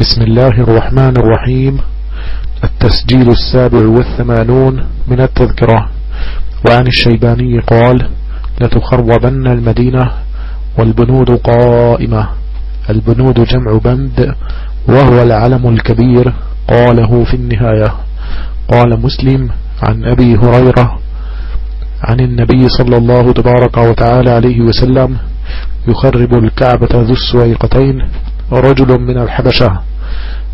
بسم الله الرحمن الرحيم. التسجيل السابع والثمانون من التذكرة. وعن الشيباني قال لتخربن المدينة والبنود قائمة. البنود جمع بند وهو العلم الكبير. قاله في النهاية. قال مسلم عن أبي هريرة عن النبي صلى الله تبارك وتعالى عليه وسلم يخرب الكعبة ذو السويقتين رجل من الحبشة.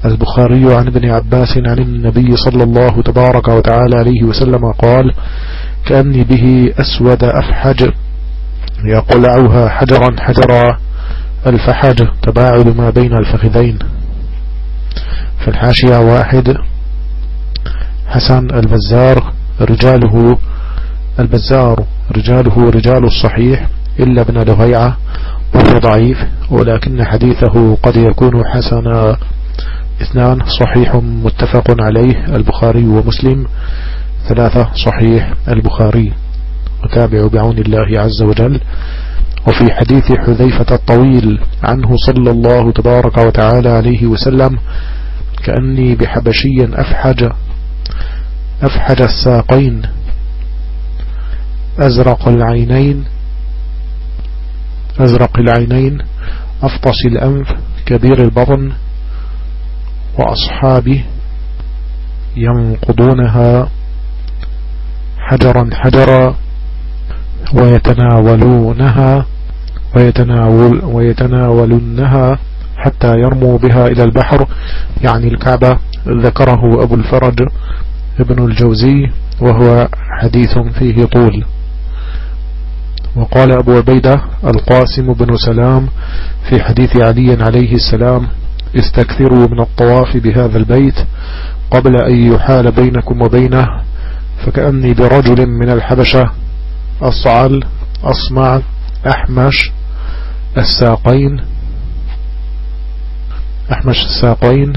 البخاري عن ابن عباس عن النبي صلى الله تبارك وتعالى عليه وسلم قال كأني به أسود أفحج. يقلعها حجرا حجرا. الفحج تباعد ما بين الفخذين. في الحاشية واحد حسن البزار رجاله البزار رجاله رجال الصحيح إلا ابن لهيعة وهو ضعيف ولكن حديثه قد يكون حسنا. اثنان صحيح متفق عليه البخاري ومسلم. ثلاثة صحيح البخاري. وتابع بعون الله عز وجل. وفي حديث حذيفة الطويل عنه صلى الله تبارك وتعالى عليه وسلم كأني بحبشي أفحج أفحج الساقين أزرق العينين أزرق العينين أفطس الأنف كبير البطن وأصحابه ينقضونها حجرا حجرا ويتناولونها ويتناول ويتناولونها حتى يرموا بها إلى البحر. يعني الكعبة ذكره أبو الفرج ابن الجوزي وهو حديث فيه طول. وقال أبو عبيدة القاسم بن سلام في حديث علي عليه السلام استكثروا من الطواف بهذا البيت قبل أن يحال بينكم وبينه فكأني برجل من الحبشة أصعل أصمع أحمش الساقين أحمش الساقين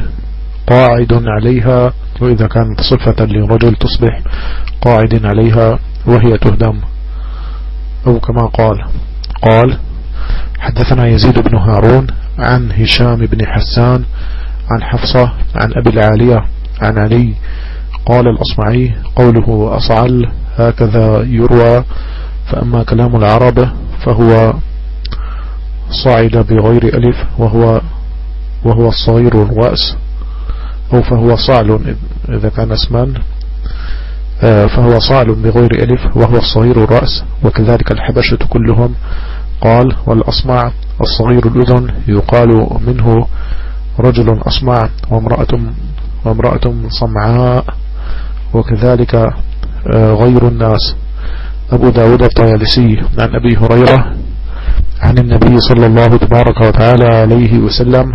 قاعد عليها وإذا كانت صفة لرجل تصبح قاعد عليها وهي تهدم أو كما قال قال حدثنا يزيد بن هارون عن هشام بن حسان عن حفصة عن أبي العالية عن علي قال الأصمعي قوله أصعل هكذا يروى فأما كلام العرب فهو صعد بغير ألف وهو وهو الصغير الرأس أو فهو صعل إذا كان اسما آه، فهو صعل بغير ألف وهو الصغير الرأس وكذلك الحبشة كلهم. قال والأصمع الصغير الأذن. يقال منه رجل أصمع وامرأة, وامرأة صمعاء وكذلك آه، غير الناس. أبو داود الطيالسي عن أبي هريرة عن النبي صلى الله تبارك وتعالى عليه وسلم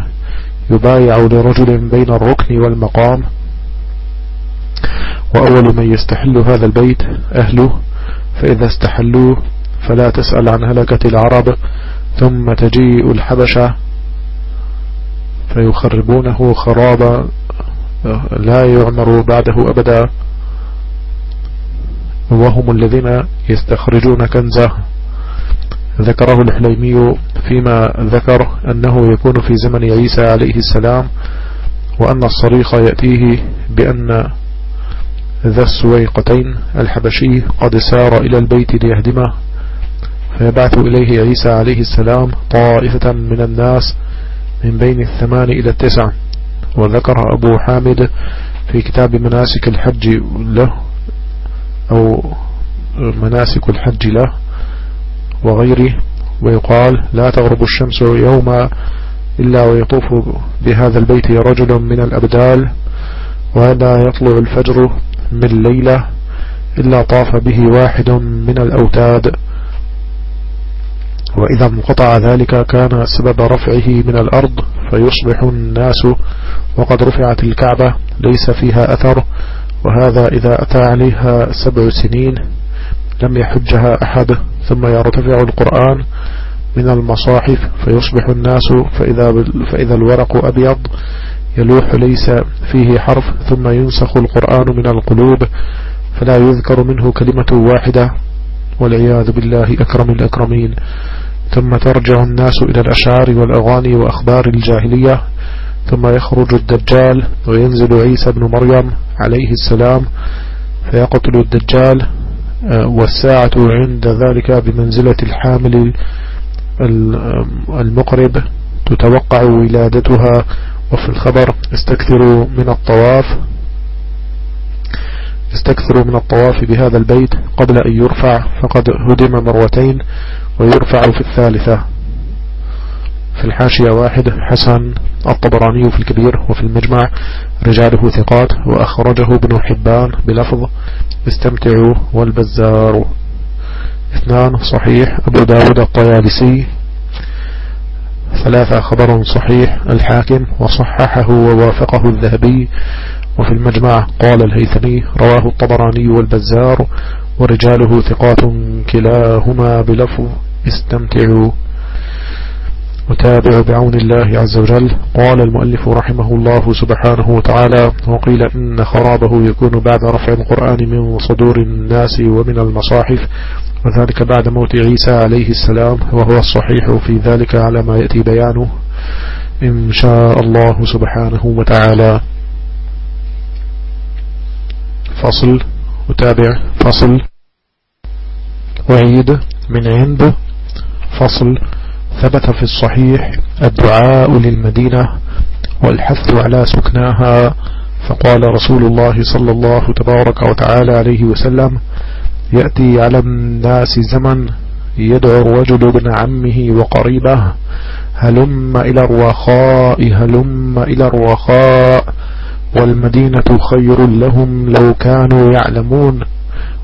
يبايع لرجل بين الركن والمقام وأول من يستحل هذا البيت أهله فإذا استحلوه فلا تسأل عن هلكة العرب ثم تجيء الحبشة فيخربونه خرابا لا يعمر بعده أبدا. وهم الذين يستخرجون كنزه ذكره الحليمي فيما ذكر أنه يكون في زمن عيسى عليه السلام وأن الصريخ يأتيه بأن ذا السويقتين الحبشي قد سار إلى البيت ليهدمه. فيبعث إليه عيسى عليه السلام طائفة من الناس من بين الثمان إلى التسع. وذكر أبو حامد في كتاب مناسك الحج له أو مناسك الحج له وغيره ويقال لا تغرب الشمس يوما إلا ويطوف بهذا البيت رجل من الأبدال ولا يطلع الفجر من ليلة إلا طاف به واحد من الأوتاد. وإذا انقطع ذلك كان سبب رفعه من الأرض فيصبح الناس وقد رفعت الكعبة ليس فيها أثر وهذا إذا أتى عليها سبع سنين لم يحجها أحد. ثم يرتفع القرآن من المصاحف فيصبح الناس فإذا, فإذا الورق أبيض يلوح ليس فيه حرف ثم ينسخ القرآن من القلوب فلا يذكر منه كلمة واحدة والعياذ بالله أكرم الأكرمين. ثم ترجع الناس إلى الأشعار والأغاني وأخبار الجاهلية ثم يخرج الدجال وينزل عيسى بن مريم عليه السلام فيقتل الدجال آه، والساعة عند ذلك بمنزلة الحامل المقرب تتوقع ولادتها. وفي الخبر استكثروا من الطواف استكثروا من الطواف بهذا البيت قبل أن يرفع فقد هدم مرتين ويرفع في الثالثة. في الحاشية واحد حسن الطبراني في الكبير وفي المجمع رجاله ثقات وأخرجه ابن حبان بلفظ استمتعوا والبزار. اثنان صحيح أبو داود الطيالسي ثلاثة خبر صحيح الحاكم وصححه ووافقه الذهبي. وفي المجمع قال الهيثمي رواه الطبراني والبزار ورجاله ثقات كلاهما بلفظ استمتعوا. وتابع بعون الله عز وجل. قال المؤلف رحمه الله سبحانه وتعالى وقيل إن خرابه يكون بعد رفع القرآن من صدور الناس ومن المصاحف وذلك بعد موت عيسى عليه السلام وهو الصحيح في ذلك على ما يأتي بيانه إن شاء الله سبحانه وتعالى. فصل وتابع فصل. وعيد من عند فصل. ثبت في الصحيح الدعاء للمدينة والحث على سكناها فقال رسول الله صلى الله تبارك وتعالى عليه وسلم يأتي على الناس زمن يدعو الرجل ابن عمه وقريبه هلم إلى الرخاء هلم إلى الرخاء والمدينة خير لهم لو كانوا يعلمون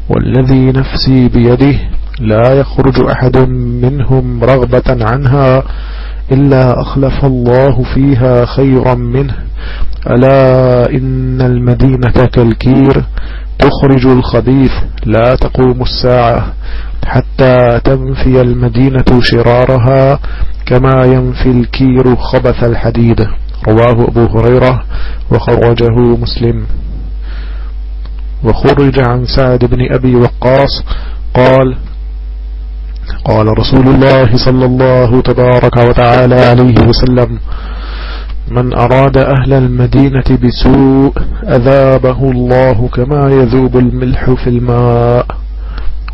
والذي نفسي بيده لا يخرج أحد منهم رغبة عنها إلا أخلف الله فيها خيرا منه. ألا إن المدينة كالكير تخرج الخبيث لا تقوم الساعة حتى تنفي المدينة شرارها كما ينفي الكير خبث الحديد. رواه أبو هريرة وخرجه مسلم. وخرج عن سعد بن أبي وقاص قال قال رسول الله صلى الله تبارك وتعالى عليه وسلم من أراد أهل المدينة بسوء أذابه الله كما يذوب الملح في الماء.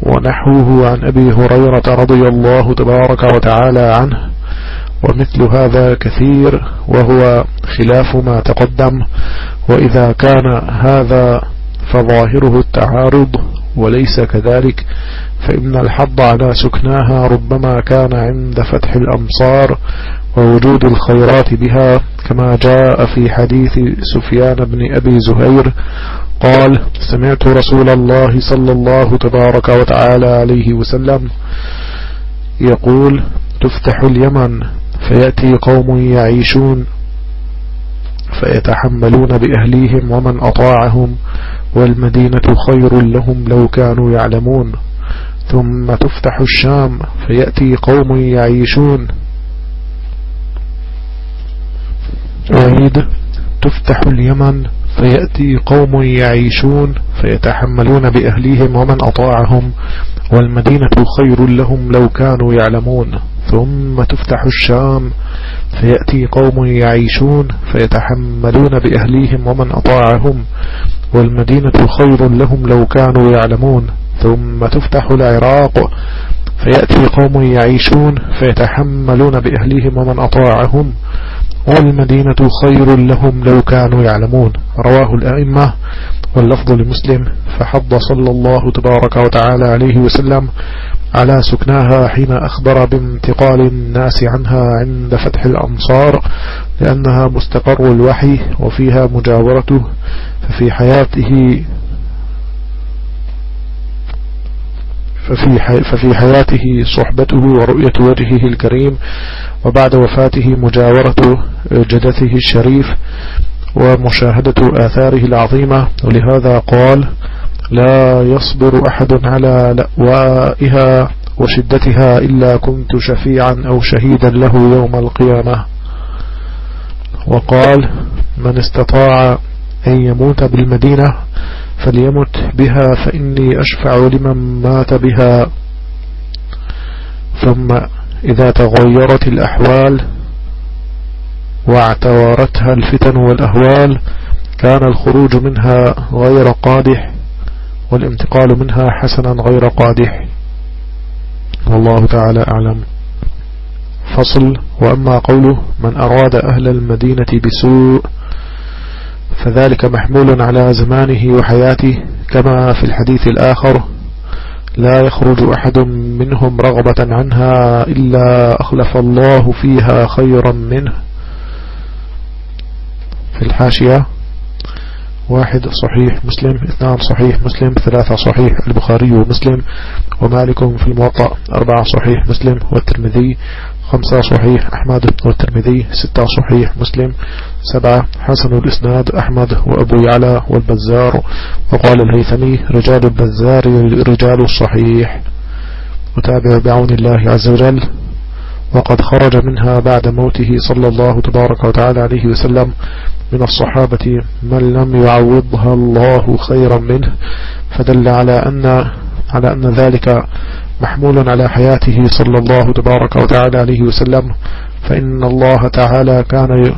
ونحوه عن أبي هريرة رضي الله تبارك وتعالى عنه. ومثل هذا كثير وهو خلاف ما تقدم. وإذا كان هذا فظاهره التعارض وليس كذلك فإن الحظ على سكناها ربما كان عند فتح الأمصار. ووجود الخيرات بها كما جاء في حديث سفيان بن أبي زهير قال سمعت رسول الله صلى الله تبارك وتعالى عليه وسلم يقول تفتح اليمن فيأتي قوم يعيشون فيتحملون بأهليهم ومن أطاعهم والمدينة خير لهم لو كانوا يعلمون. ثم تفتح الشام فيأتي قوم يعيشون. أعيد تفتح اليمن فيأتي قوم يعيشون فيتحملون بأهليهم ومن أطاعهم والمدينة خير لهم لو كانوا يعلمون. ثم تفتح الشام فيأتي قوم يعيشون فيتحملون بأهليهم ومن أطاعهم والمدينة خير لهم لو كانوا يعلمون. ثم تفتح العراق فيأتي قوم يعيشون فيتحملون بأهليهم ومن أطاعهم والمدينة خير لهم لو كانوا يعلمون. رواه الأئمة واللفظ لمسلم. فحض صلى الله تبارك وتعالى عليه وسلم على سكناها حين أخبر بانتقال الناس عنها عند فتح الأمصار لأنها مستقر الوحي وفيها مجاورته ففي حياته ففي, ففي حياته صحبته ورؤية وجهه الكريم وبعد وفاته مجاورة جدته الشريف ومشاهدة آثاره العظيمة. ولهذا قال لا يصبر أحد على لأوائها وشدتها إلا كنت شفيعا أو شهيدا له يوم القيامة. وقال من استطاع أن يموت بالمدينة فليمت بها فإني أشفع لمن مات بها. ثم إذا تغيرت الأحوال واعتوارتها الفتن والأهوال كان الخروج منها غير قادح والانتقال منها حسنا غير قادح. والله تعالى أعلم. فصل وأما قوله من أراد أهل المدينة بسوء فذلك محمول على زمانه وحياته كما في الحديث الآخر لا يخرج أحد منهم رغبة عنها إلا أخلف الله فيها خيرا منه. في الحاشية واحد صحيح مسلم اثنان صحيح مسلم ثلاثة صحيح البخاري ومسلم ومالك في الموطأ أربعة صحيح مسلم والترمذي. خمسة صحيح أحمد والترمذي ستة صحيح مسلم سبعة حسن الإسناد أحمد وأبو يعلى والبزار وقال الهيثمي رجال البزار رجال الصحيح وتابع بعون الله عز وجل. وقد خرج منها بعد موته صلى الله تبارك وتعالى عليه وسلم من الصحابة من لم يعوضها الله خيرا منه. فدل على أن على أن ذلك محمول على حياته صلى الله تبارك وتعالى عليه وسلم. فإن الله تعالى كان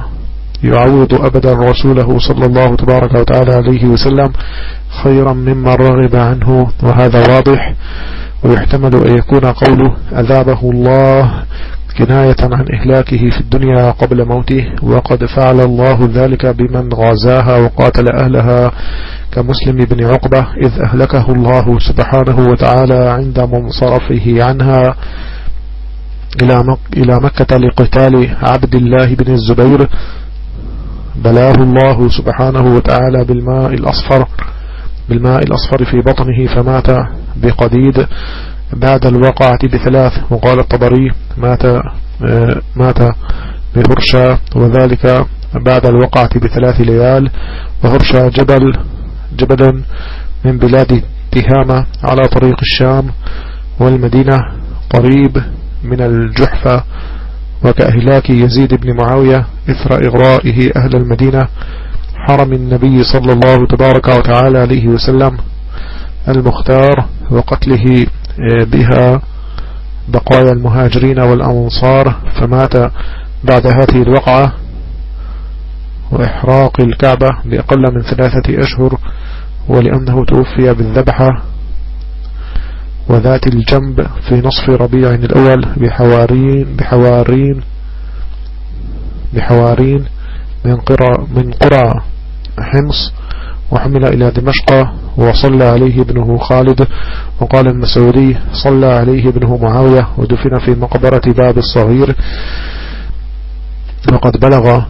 يعوض أبدا رسوله صلى الله تبارك وتعالى عليه وسلم خيرا مما رغب عنه وهذا واضح. ويحتمل أن يكون قوله أذابه الله كناية عن إهلاكه في الدنيا قبل موته وقد فعل الله ذلك بمن غزاها وقاتل أهلها كمسلم بن عقبة إذ أهلكه الله سبحانه وتعالى عند منصرفه عنها إلى مكة لقتال عبد الله بن الزبير. بلاه الله سبحانه وتعالى بالماء الأصفر بالماء الأصفر في بطنه فمات بقديد. بعد الوقعة بثلاث وقال الطبري مات آه، مات بهرشا وذلك بعد الوقعة بثلاث ليال وهرشا جبل جبل من بلاد تهامة على طريق الشام والمدينة قريب من الجحفة وكأهلاك يزيد بن معاوية إثر إغرائه أهل المدينة حرم النبي صلى الله تبارك وتعالى عليه وسلم المختار وقتله بها بقايا المهاجرين والأنصار فمات بعد هذه الوقعة وإحراق الكعبة بأقل من ثلاثة أشهر ولأنه توفي بالذبحة وذات الجنب في نصف ربيع الأول بحوارين بحوارين بحوارين من قرى من قرى حمص. وحمل إلى دمشق وصلى عليه ابنه خالد وقال المسعودي صلى عليه ابنه معاوية ودفن في مقبرة باب الصغير. وقد بلغ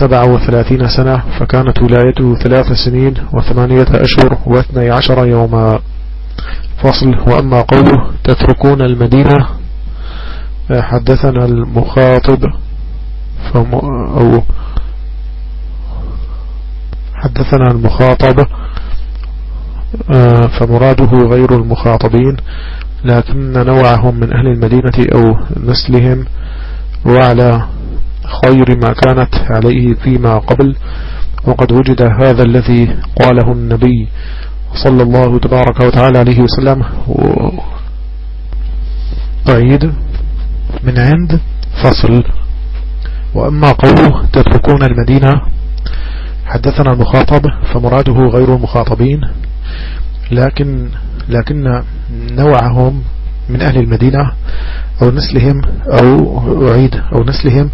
سبع وثلاثين سنة فكانت ولايته ثلاث سنين وثمانية أشهر واثني عشر يوما. فصل وأما قوله تتركون المدينة حدثنا المخاطب أو حدثنا المخاطب آه، فمراده غير المخاطبين لكن نوعهم من أهل المدينة أو نسلهم وعلى خير ما كانت عليه فيما قبل وقد وجد هذا الذي قاله النبي صلى الله تبارك وتعالى عليه وسلم. أعيد من عند فصل. وأما قوله تتركون المدينة حدثنا المخاطب فمراده غير المخاطبين لكن لكن نوعهم من أهل المدينة أو نسلهم أو أعيد أو نسلهم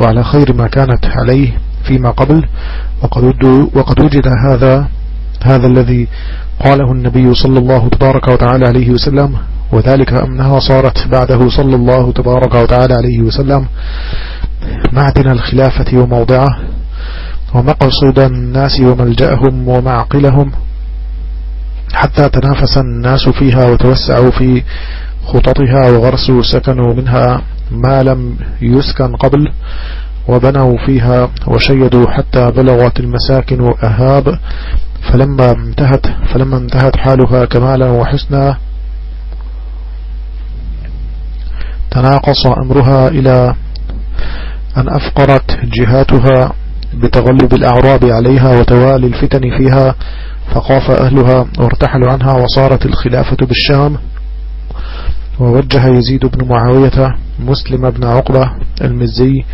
وعلى خير ما كانت عليه فيما قبل. وقد, وقد وجد هذا هذا الذي قاله النبي صلى الله تبارك وتعالى عليه وسلم وذلك أنها صارت بعده صلى الله تبارك وتعالى عليه وسلم معدن الخلافة وموضعه. ومقصود الناس وملجأهم ومعقلهم حتى تنافس الناس فيها وتوسعوا في خططها وغرسوا سكنوا منها ما لم يسكن قبل وبنوا فيها وشيدوا حتى بلغت المساكن أهاب فلما انتهت فلما انتهت حالها كمالا وحسنا تناقص أمرها إلى أن أفقرت جهاتها. بتغلب الأعراب عليها وتوالي الفتن فيها فخاف أهلها وارتحلوا عنها وصارت الخلافة بالشام. ووجه يزيد بن معاوية مسلم بن عقبة المزي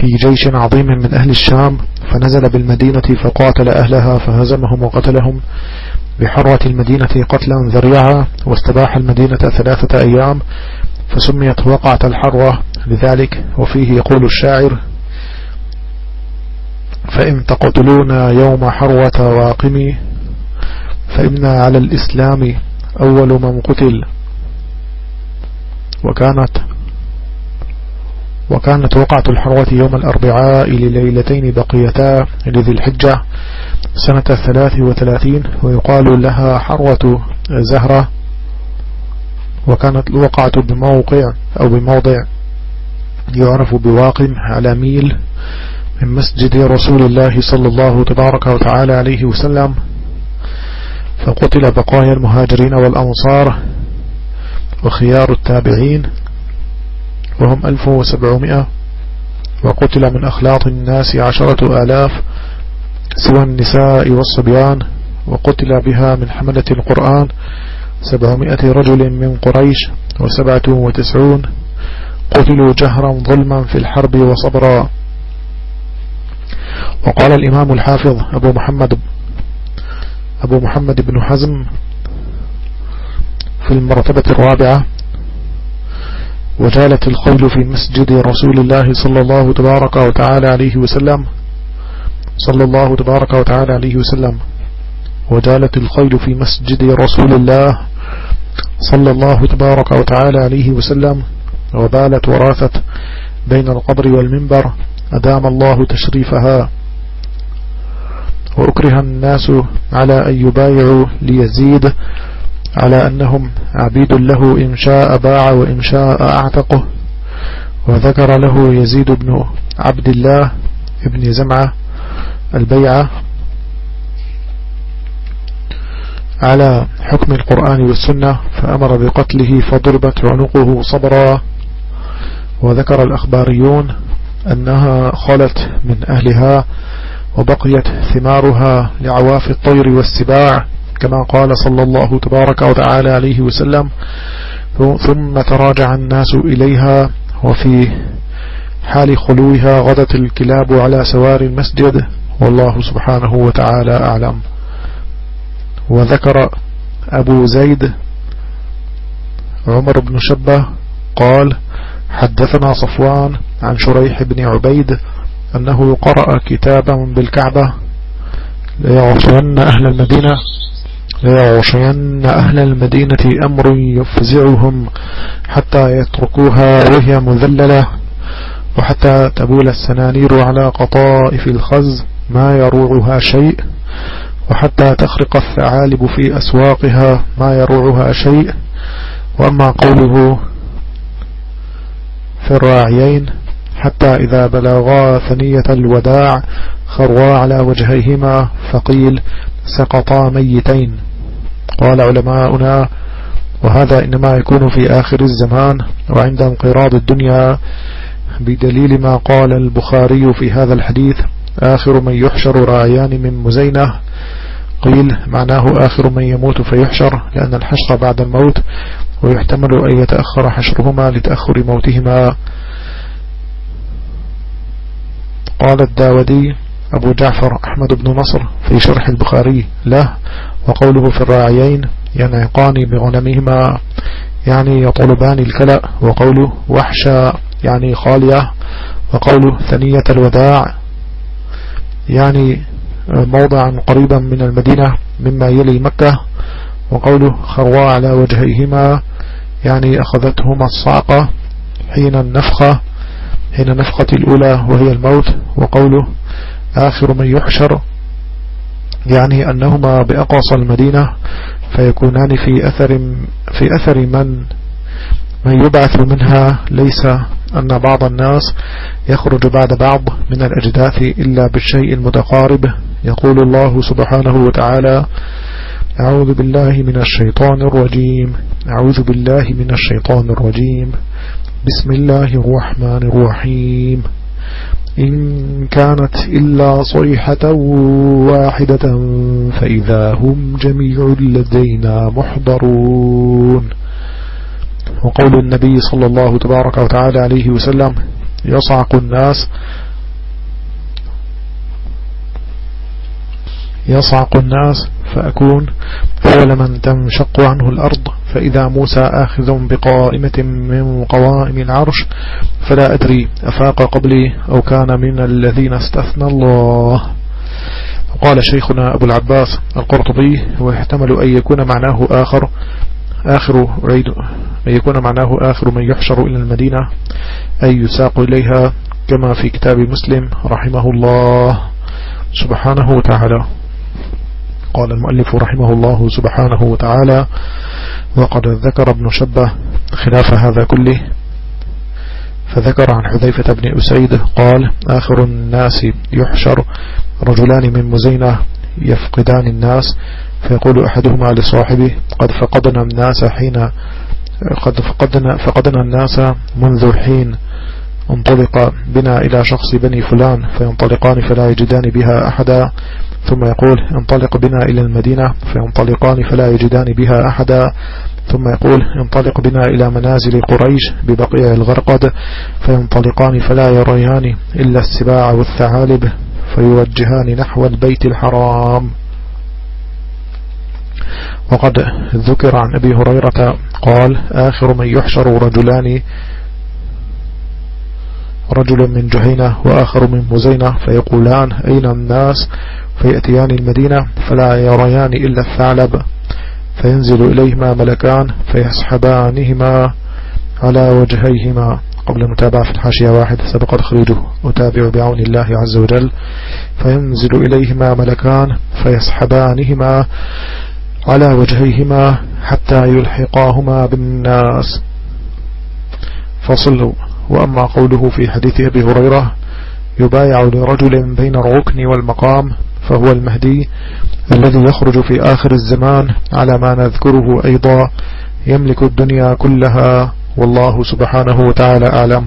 في جيش عظيم من أهل الشام فنزل بالمدينة فقاتل أهلها فهزمهم وقتلهم بحرة المدينة قتلا ذريعا واستباح المدينة ثلاثة أيام فسميت وقعة الحرة لذلك. وفيه يقول الشاعر فإن تقتلون يوم حروة واقمي فإنا على الإسلام أول من قتل. وكانت وكانت وقعة الحروة يوم الأربعاء لليلتين بقيتا لذي الحجة سنة الثلاث وثلاثين ويقال لها حروة زهرة. وكانت الوقعة بموقع أو بموضع يعرف بواقم على ميل. من مسجد رسول الله صلى الله تبارك وتعالى عليه وسلم فقتل بقايا المهاجرين والأنصار وخيار التابعين وهم 1700 وقتل من أخلاط الناس عشرة آلاف سوى النساء والصبيان وقتل بها من حملة القرآن سبعمائة رجل من قريش وسبعة وتسعون قتلوا جهرا ظلما في الحرب وصبرا. وقال الإمام الحافظ أبو محمد أبو محمد بن حزم في المرتبة الرابعة وجالت الخيل في مسجد رسول الله صلى الله تبارك وتعالى عليه وسلم صلى الله تبارك وتعالى عليه وسلم. وجالت الخيل في مسجد رسول الله صلى الله تبارك وتعالى عليه وسلم وبالت وراثت بين القبر والمنبر. أدام الله تشريفها وأكره الناس على أن يبايعوا ليزيد على أنهم عبيد له إن شاء باع وإن شاء أعتقه. وذكر له يزيد بن عبد الله ابن زمعة البيعة على حكم القرآن والسنة فأمر بقتله فضربت عنقه صبرا. وذكر الأخباريون أنها خلت من أهلها وبقيت ثمارها لعواف الطير والسباع كما قال صلى الله تبارك وتعالى عليه وسلم. ثم تراجع الناس إليها وفي حال خلوها غدت الكلاب على سوار المسجد. والله سبحانه وتعالى أعلم. وذكر أبو زيد عمر بن شبه قال حدثنا صفوان عن شريح بن عبيد أنه قرأ كتابا بالكعبة ليغشين أهل المدينة ليغشين أهل المدينة أمر يفزعهم حتى يتركوها وهي مذللة وحتى تبول السنانير على قطائف الخز ما يروعها شيء وحتى تخرق الثعالب في أسواقها ما يروعها شيء وأما قوله في الراعيين حتى إذا بلغا ثنية الوداع خروا على وجهيهما فقيل سقطا ميتين. قال علماؤنا وهذا إنما يكون في آخر الزمان وعند انقراض الدنيا بدليل ما قال البخاري في هذا الحديث آخر من يحشر راعيان من مزينة. قيل معناه آخر من يموت فيحشر لأن الحشر بعد الموت ويحتمل أن يتأخر حشرهما لتأخر موتهما. قال الداودي أبو جعفر أحمد بن نصر في شرح البخاري له وقوله في الراعيين ينعقان بغنمهما يعني يطلبان الكلأ وقوله وحشا يعني خالية وقوله ثنية الوداع يعني موضعا قريبا من المدينة مما يلي مكة وقوله خروا على وجهيهما. يعني أخذتهما الصعقة حين النفخة حين نفخة الأولى وهي الموت وقوله آخر من يحشر يعني أنهما بأقصى المدينة فيكونان في أثر, في أثر من من يبعث منها ليس أن بعض الناس يخرج بعد بعض من الأجداث إلا بالشيء المتقارب يقول الله سبحانه وتعالى أعوذ بالله من الشيطان الرجيم. أعوذ بالله من الشيطان الرجيم. بسم الله الرحمن الرحيم. إن كانت إلا صيحة واحدة فإذا هم جميع لدينا محضرون. وقول النبي صلى الله تبارك وتعالى عليه وسلم يصعق الناس يصعق الناس فأكون أول من تنشق عنه الأرض. فإذا موسى آخذ بقائمة من قوائم العرش فلا أدري أفاق قبلي أو كان من الذين استثنى الله. قال شيخنا أبو العباس القرطبي ويحتمل أن يكون معناه آخر آخر أعيد أن يكون معناه آخر من يحشر إلى المدينة أي يساق إليها كما في كتاب مسلم رحمه الله. سبحانه وتعالى. قال المؤلف رحمه الله سبحانه وتعالى وقد ذكر ابن شبه خلاف هذا كله. فذكر عن حذيفة بن أسيد قال آخر الناس يحشر رجلان من مزينة يفقدان الناس. فيقول أحدهما لصاحبه قد فقدنا الناس حين قد فقدنا, فقدنا الناس منذ حين انطلق بنا إلى شخص بني فلان فينطلقان فلا يجدان بها أحدا. ثم يقول انطلق بنا إلى المدينة فينطلقان فلا يجدان بها أحدا. ثم يقول انطلق بنا إلى منازل قريش ببقيع الغرقد فينطلقان فلا يريان إلا السباع والثعالب فيوجهان نحو البيت الحرام. وقد ذكر عن أبي هريرة قال آخر من يحشر رجلان رجل من جهينة وآخر من مزينة فيقولان أين الناس؟ فيأتيان المدينة فلا يريان إلا الثعلب فينزل إليهما ملكان فيسحبانهما على وجهيهما. قبل المتابعة في الحاشية واحد سبق تخريجه أتابع بعون الله عز وجل. فينزل إليهما ملكان فيسحبانهما على وجهيهما حتى يلحقاهما بالناس. فصلوا. وأما قوله في حديث أبي هريرة يبايع لرجل بين الركن والمقام فهو المهدي الذي يخرج في آخر الزمان على ما نذكره أيضا يملك الدنيا كلها والله سبحانه وتعالى أعلم.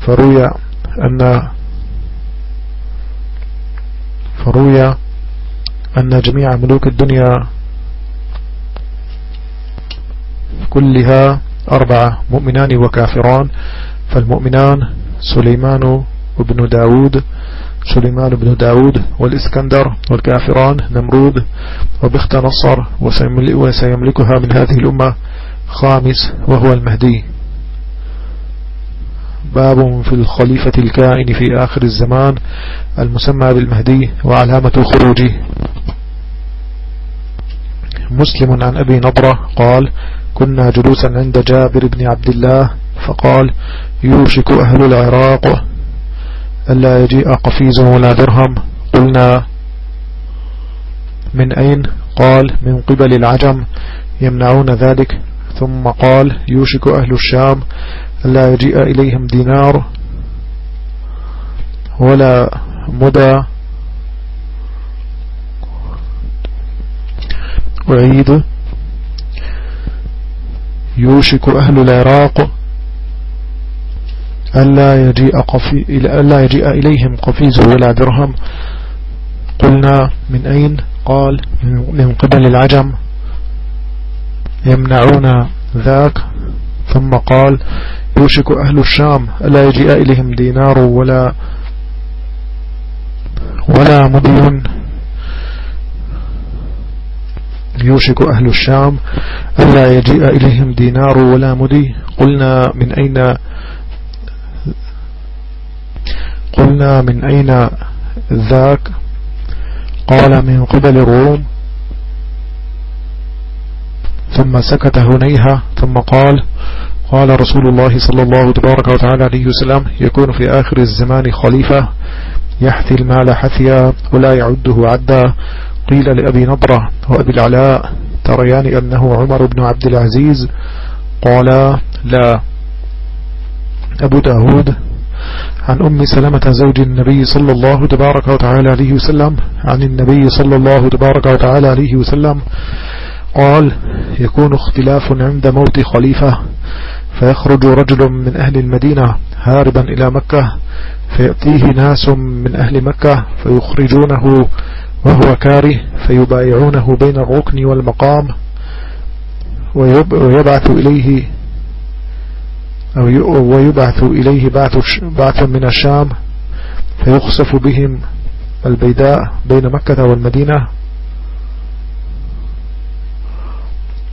فروي أن فروي أن جميع ملوك الدنيا كلها أربعة مؤمنان وكافران. فالمؤمنان سليمان وابن داود سليمان بن داود والإسكندر والكافران نمرود وبخت نصر وسيملكها من هذه الأمة خامس وهو المهدي. باب في الخليفة الكائن في آخر الزمان المسمى بالمهدي وعلامة خروجه مسلم عن أبي نضرة قال كنا جلوسا عند جابر بن عبد الله فقال يوشك أهل العراق ألا يجيء قفيز ولا درهم. قلنا من أين؟ قال من قبل العجم. يمنعون ذلك. ثم قال يوشك أهل الشام ألا يجيء إليهم دينار ولا مدى. أعيد. يوشك أهل العراق. ألا يجيء, قفي ألا يجيء إليهم قفيز ولا درهم. قلنا من أين؟ قال من قبل العجم. يمنعون ذاك. ثم قال يوشك أهل الشام ألا يجيء إليهم دينار ولا ولا مدين يوشك أهل الشام ألا يجيء إليهم دينار ولا مدي. قلنا من أين قلنا من أين ذاك؟ قال من قبل الروم ثم سكت هنيها ثم قال قال رسول الله صلى الله تبارك وتعالى عليه وسلم يكون في آخر الزمان خليفة يحثي المال حثيا ولا يعده عدا. قيل لأبي نضرة وأبي العلاء تريان أنه عمر بن عبد العزيز؟ قال لا. أبو داود عن أم سلمة زوج النبي صلى الله تبارك وتعالى عليه وسلم عن النبي صلى الله تبارك وتعالى عليه وسلم قال يكون اختلاف عند موت خليفة فيخرج رجل من أهل المدينة هاربا إلى مكة فيأتيه ناس من أهل مكة فيخرجونه وهو كاره فيبايعونه بين الركن والمقام ويبعث إليه أو ويبعث إليه بعث, من الشام فيخسف بهم البيداء بين مكة والمدينة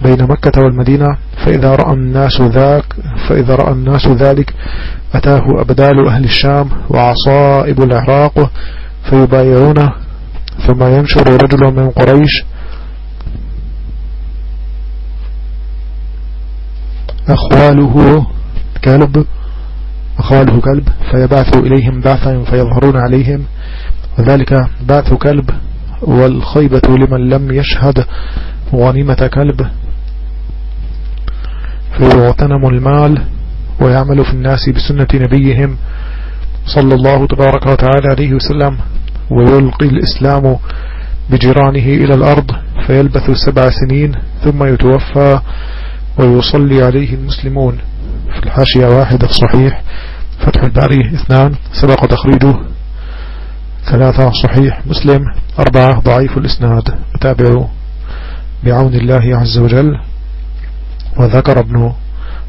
بين مكة والمدينة. فإذا رأى الناس ذاك فإذا رأى الناس ذلك أتاه أبدال أهل الشام وعصائب العراق فيبايعونه. ثم ينشر رجل من قريش أخواله كلب أخواله كلب فيبعث إليهم بعثا فيظهرون عليهم. وذلك بعث كلب والخيبة لمن لم يشهد غنيمة كلب. فيغتنم المال ويعمل في الناس بسنة نبيهم صلى الله تبارك وتعالى عليه وسلم. ويلقي الإسلام بجيرانه إلى الأرض فيلبث سبع سنين ثم يتوفى ويصلي عليه المسلمون. في الحاشية واحدة صحيح فتح الباري اثنان سبق تخريجه ثلاثة صحيح مسلم أربعة ضعيف الإسناد. تابعوا بعون الله عز وجل. وذكر ابن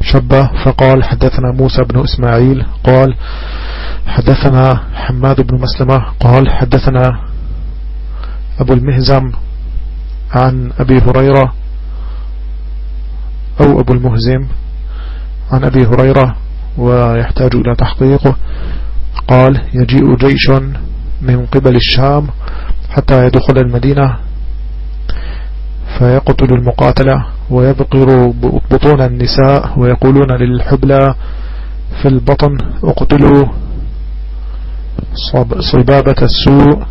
شبه فقال حدثنا موسى بن إسماعيل قال حدثنا حماد بن مسلمة قال حدثنا أبو المهزم عن أبي هريرة أو أبو المهزم عن أبي هريرة ويحتاج إلى تحقيقه. قال يجيء جيش من قبل الشام حتى يدخل المدينة فيقتل المقاتلة ويبقر بطون النساء ويقولون للحبلى في البطن اقتلوا صبابة السوء.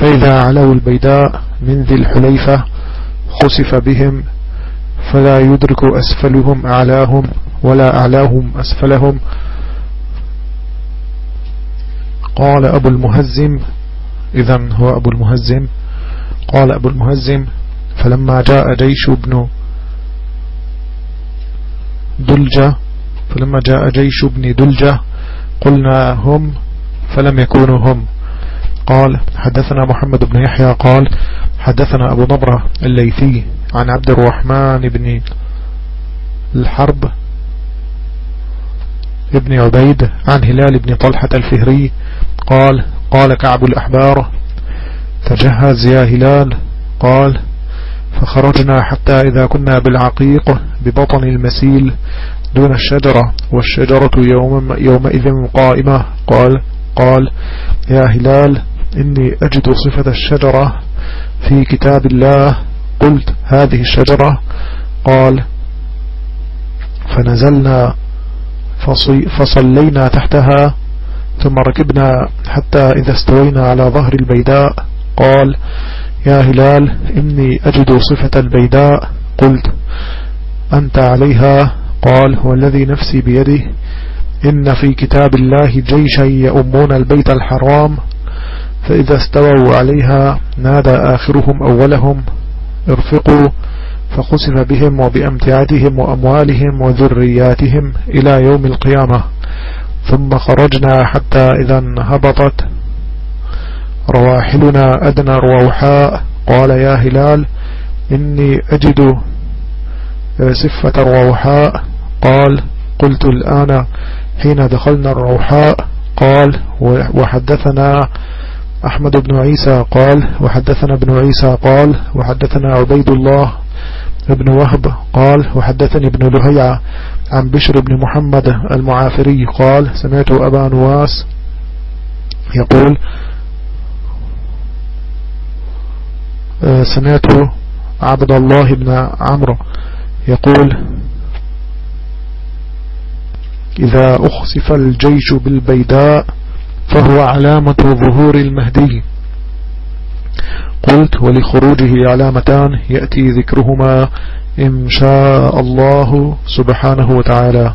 فإذا علوا البيداء من ذي الحليفة خسف بهم فلا يدرك أسفلهم أعلاهم ولا أعلاهم أسفلهم. قال أبو المهزم إذا هو أبو المهزم. قال أبو المهزم فلما جاء جيش ابن دلجة فلما جاء جيش ابن دلجة قلنا هم فلم يكونوا هم. قال حدثنا محمد بن يحيى قال حدثنا أبو نبرة الليثي. عن عبد الرحمن بن الحرب ابن عبيد عن هلال بن طلحة الفهري قال قال كعب الأحبار تجهز يا هلال قال فخرجنا حتى إذا كنا بالعقيق ببطن المسيل دون الشجرة والشجرة يوم يومئذ قائمة قال قال يا هلال إني أجد صفة الشجرة في كتاب الله قلت هذه الشجرة؟ قال فنزلنا فصلينا تحتها ثم ركبنا حتى إذا استوينا على ظهر البيداء. قال يا هلال إني أجد صفة البيداء. قلت أنت عليها؟ قال والذي نفسي بيده إن في كتاب الله جيشا يؤمون البيت الحرام فإذا استووا عليها نادى آخرهم أولهم. ارفقوا فخسف بهم وبأمتعتهم وأموالهم وذرياتهم إلى يوم القيامة. ثم خرجنا حتى إذا هبطت رواحلنا أدنى روحاء قال يا هلال إني أجد سفة الروحاء قال قلت الآن حين دخلنا الروحاء. قال وحدثنا أحمد بن عيسى قال وحدثنا ابن عيسى قال وحدثنا عبيد الله ابن وهب قال وحدثني ابن لهيعة عن بشر بن محمد المعافري قال سمعت أبا نواس يقول آه، سمعت عبد الله بن عمرو يقول إذا أخسف الجيش بالبيداء فهو علامة ظهور المهدي. قلت ولخروجه علامتان يأتي ذكرهما إن شاء الله سبحانه وتعالى.